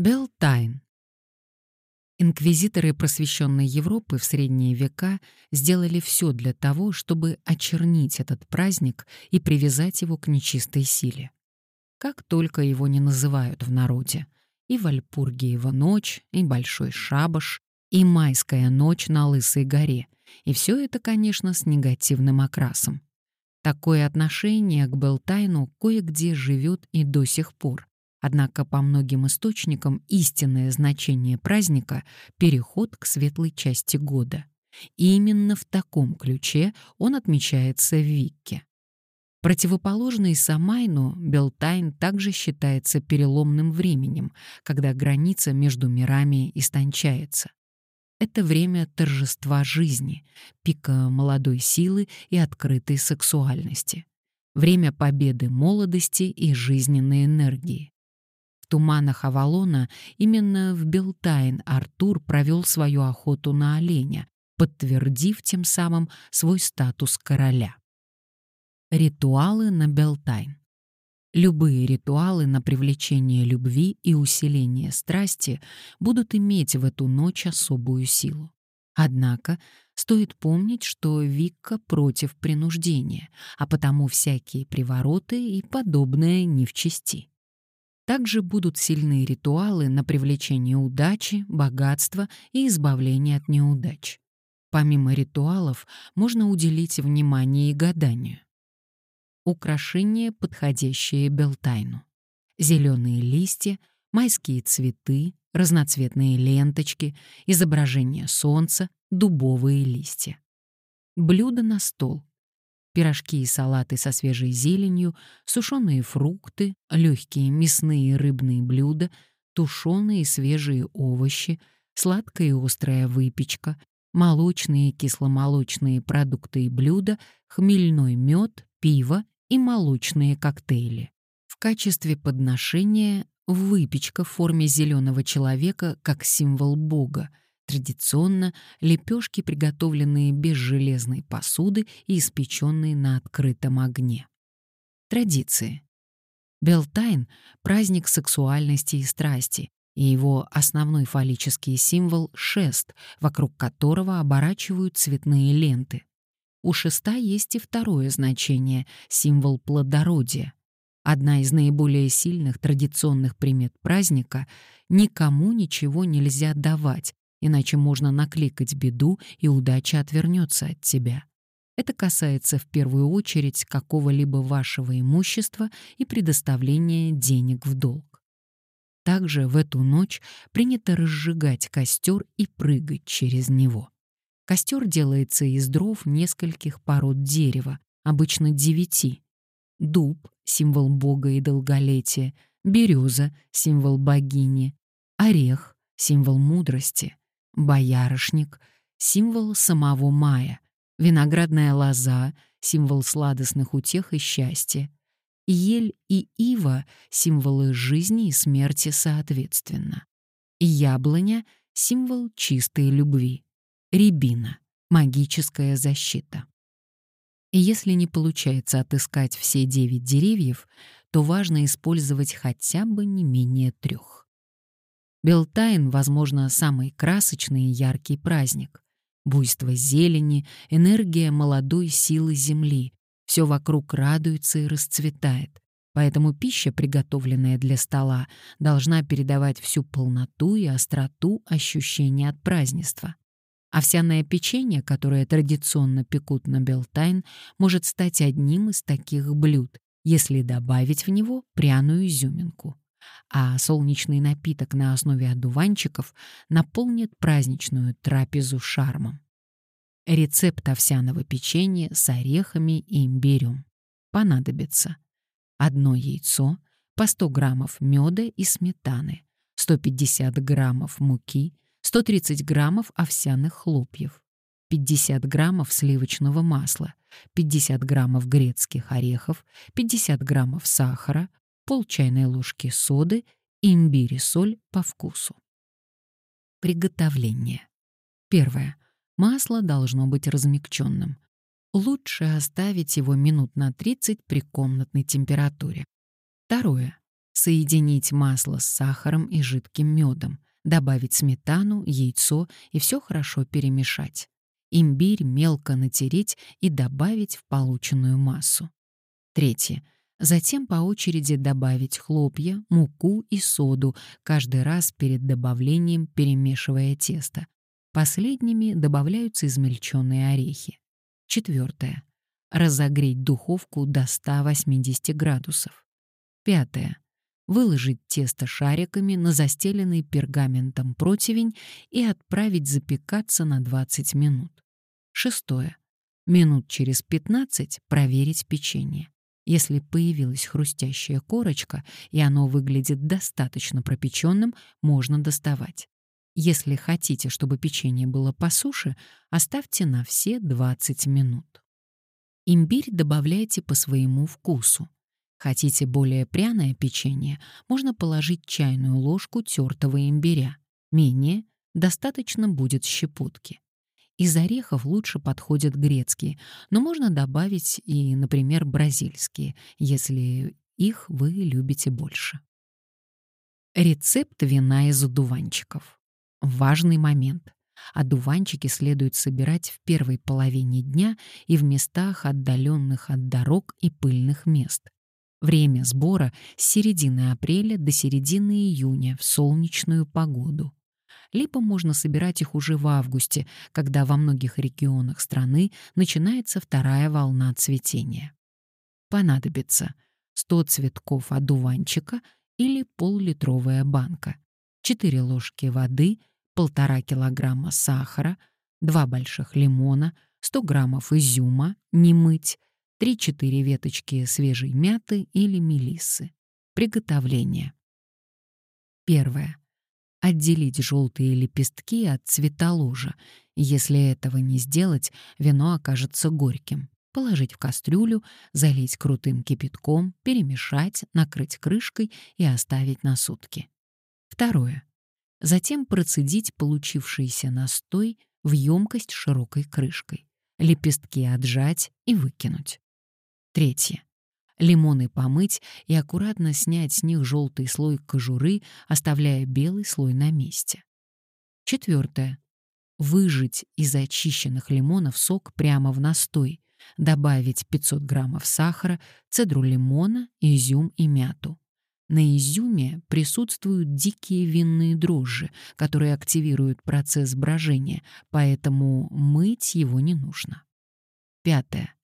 Белтайн. Инквизиторы просвещенной Европы в средние века сделали все для того, чтобы очернить этот праздник и привязать его к нечистой силе. Как только его не называют в народе. И Вальпургиева ночь, и Большой шабаш, и Майская ночь на Лысой горе. И все это, конечно, с негативным окрасом. Такое отношение к Белтайну кое-где живет и до сих пор. Однако по многим источникам истинное значение праздника — переход к светлой части года. И именно в таком ключе он отмечается в Викке. Противоположный Самайну, Белтайн также считается переломным временем, когда граница между мирами истончается. Это время торжества жизни, пика молодой силы и открытой сексуальности. Время победы молодости и жизненной энергии туманах Авалона именно в Белтайн Артур провел свою охоту на оленя, подтвердив тем самым свой статус короля. Ритуалы на Белтайн. Любые ритуалы на привлечение любви и усиление страсти будут иметь в эту ночь особую силу. Однако стоит помнить, что Викка против принуждения, а потому всякие привороты и подобное не в чести. Также будут сильные ритуалы на привлечение удачи, богатства и избавление от неудач. Помимо ритуалов, можно уделить внимание и гаданию. Украшения, подходящие Белтайну. Зеленые листья, майские цветы, разноцветные ленточки, изображение солнца, дубовые листья. Блюдо на стол пирожки и салаты со свежей зеленью, сушеные фрукты, легкие мясные и рыбные блюда, тушеные и свежие овощи, сладкая и острая выпечка, молочные и кисломолочные продукты и блюда, хмельной мед, пиво и молочные коктейли. В качестве подношения выпечка в форме зеленого человека как символ Бога — Традиционно лепешки, приготовленные без железной посуды и испеченные на открытом огне. Традиции. Белтайн — праздник сексуальности и страсти, и его основной фаллический символ — шест, вокруг которого оборачивают цветные ленты. У шеста есть и второе значение — символ плодородия. Одна из наиболее сильных традиционных примет праздника — никому ничего нельзя давать, иначе можно накликать беду, и удача отвернется от тебя. Это касается в первую очередь какого-либо вашего имущества и предоставления денег в долг. Также в эту ночь принято разжигать костер и прыгать через него. Костер делается из дров нескольких пород дерева, обычно девяти. Дуб — символ бога и долголетия, береза — символ богини, орех — символ мудрости, боярышник — символ самого мая, виноградная лоза — символ сладостных утех и счастья, ель и ива — символы жизни и смерти соответственно, яблоня — символ чистой любви, рябина — магическая защита. Если не получается отыскать все девять деревьев, то важно использовать хотя бы не менее трех. Белтайн, возможно, самый красочный и яркий праздник. Буйство зелени, энергия молодой силы земли. Все вокруг радуется и расцветает. Поэтому пища, приготовленная для стола, должна передавать всю полноту и остроту ощущения от празднества. Овсяное печенье, которое традиционно пекут на Белтайн, может стать одним из таких блюд, если добавить в него пряную изюминку а солнечный напиток на основе одуванчиков наполнит праздничную трапезу шармом. Рецепт овсяного печенья с орехами и имбирем. Понадобится одно яйцо, по 100 граммов меда и сметаны, 150 граммов муки, 130 граммов овсяных хлопьев, 50 граммов сливочного масла, 50 граммов грецких орехов, 50 граммов сахара, пол чайной ложки соды, имбирь и соль по вкусу. Приготовление. Первое. Масло должно быть размягченным. Лучше оставить его минут на 30 при комнатной температуре. Второе. Соединить масло с сахаром и жидким медом, добавить сметану, яйцо и все хорошо перемешать. Имбирь мелко натереть и добавить в полученную массу. Третье. Затем по очереди добавить хлопья, муку и соду, каждый раз перед добавлением перемешивая тесто. Последними добавляются измельченные орехи. Четвертое. Разогреть духовку до 180 градусов. Пятое. Выложить тесто шариками на застеленный пергаментом противень и отправить запекаться на 20 минут. Шестое. Минут через 15 проверить печенье. Если появилась хрустящая корочка, и оно выглядит достаточно пропеченным, можно доставать. Если хотите, чтобы печенье было по суше, оставьте на все 20 минут. Имбирь добавляйте по своему вкусу. Хотите более пряное печенье, можно положить чайную ложку тертого имбиря. Менее достаточно будет щепотки. Из орехов лучше подходят грецкие, но можно добавить и, например, бразильские, если их вы любите больше. Рецепт вина из одуванчиков. Важный момент. Одуванчики следует собирать в первой половине дня и в местах, отдаленных от дорог и пыльных мест. Время сбора с середины апреля до середины июня в солнечную погоду либо можно собирать их уже в августе, когда во многих регионах страны начинается вторая волна цветения. Понадобится 100 цветков одуванчика или пол-литровая банка, 4 ложки воды, 1,5 килограмма сахара, 2 больших лимона, 100 граммов изюма, не мыть, 3-4 веточки свежей мяты или мелиссы. Приготовление. Первое. Отделить желтые лепестки от цвета ложа. Если этого не сделать, вино окажется горьким. Положить в кастрюлю, залить крутым кипятком, перемешать, накрыть крышкой и оставить на сутки. Второе. Затем процедить получившийся настой в емкость широкой крышкой. Лепестки отжать и выкинуть. Третье лимоны помыть и аккуратно снять с них желтый слой кожуры, оставляя белый слой на месте. Четвертое. Выжать из очищенных лимонов сок прямо в настой, добавить 500 граммов сахара, цедру лимона, изюм и мяту. На изюме присутствуют дикие винные дрожжи, которые активируют процесс брожения, поэтому мыть его не нужно. Пятое.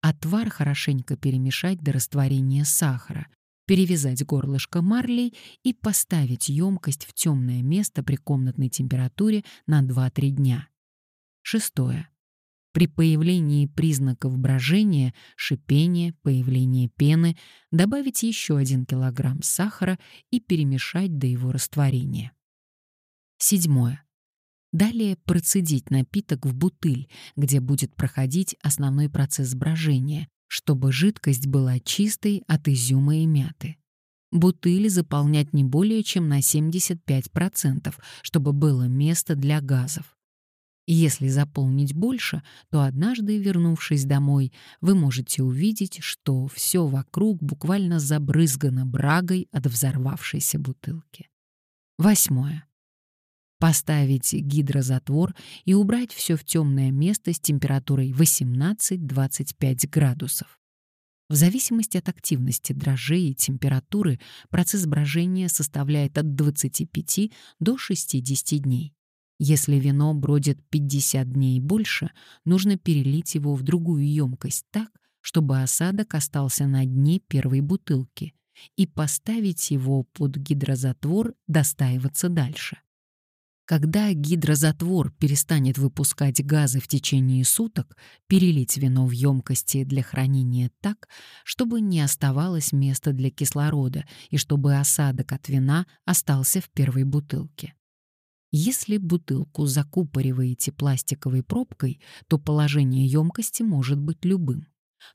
Отвар хорошенько перемешать до растворения сахара, перевязать горлышко марлей и поставить емкость в темное место при комнатной температуре на 2-3 дня. Шестое. При появлении признаков брожения, шипения, появления пены добавить еще 1 кг сахара и перемешать до его растворения. Седьмое. Далее процедить напиток в бутыль, где будет проходить основной процесс брожения, чтобы жидкость была чистой от изюма и мяты. Бутыль заполнять не более чем на 75%, чтобы было место для газов. Если заполнить больше, то однажды, вернувшись домой, вы можете увидеть, что все вокруг буквально забрызгано брагой от взорвавшейся бутылки. Восьмое поставить гидрозатвор и убрать все в темное место с температурой 18-25 градусов. В зависимости от активности дрожжей и температуры процесс брожения составляет от 25 до 60 дней. Если вино бродит 50 дней и больше, нужно перелить его в другую емкость так, чтобы осадок остался на дне первой бутылки, и поставить его под гидрозатвор достаиваться дальше. Когда гидрозатвор перестанет выпускать газы в течение суток, перелить вино в емкости для хранения так, чтобы не оставалось места для кислорода и чтобы осадок от вина остался в первой бутылке. Если бутылку закупориваете пластиковой пробкой, то положение емкости может быть любым.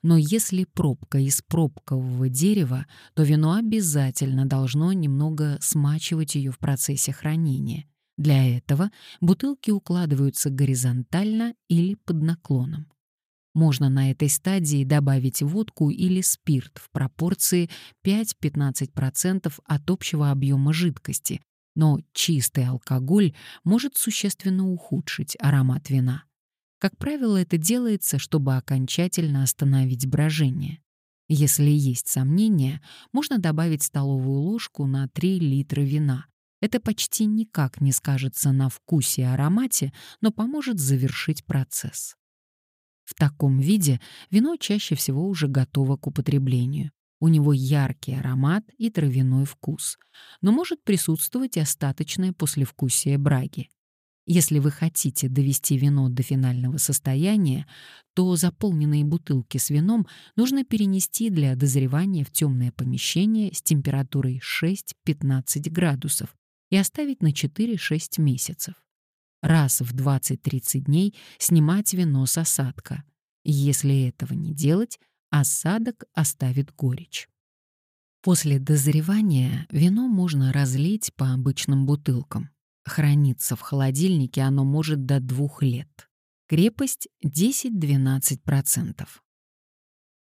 Но если пробка из пробкового дерева, то вино обязательно должно немного смачивать ее в процессе хранения. Для этого бутылки укладываются горизонтально или под наклоном. Можно на этой стадии добавить водку или спирт в пропорции 5-15% от общего объема жидкости, но чистый алкоголь может существенно ухудшить аромат вина. Как правило, это делается, чтобы окончательно остановить брожение. Если есть сомнения, можно добавить столовую ложку на 3 литра вина. Это почти никак не скажется на вкусе и аромате, но поможет завершить процесс. В таком виде вино чаще всего уже готово к употреблению. У него яркий аромат и травяной вкус, но может присутствовать остаточное послевкусие браги. Если вы хотите довести вино до финального состояния, то заполненные бутылки с вином нужно перенести для дозревания в темное помещение с температурой 6-15 градусов и оставить на 4-6 месяцев раз в 20-30 дней снимать вино с осадка. Если этого не делать, осадок оставит горечь. После дозревания вино можно разлить по обычным бутылкам. Храниться в холодильнике оно может до двух лет. Крепость 10-12%.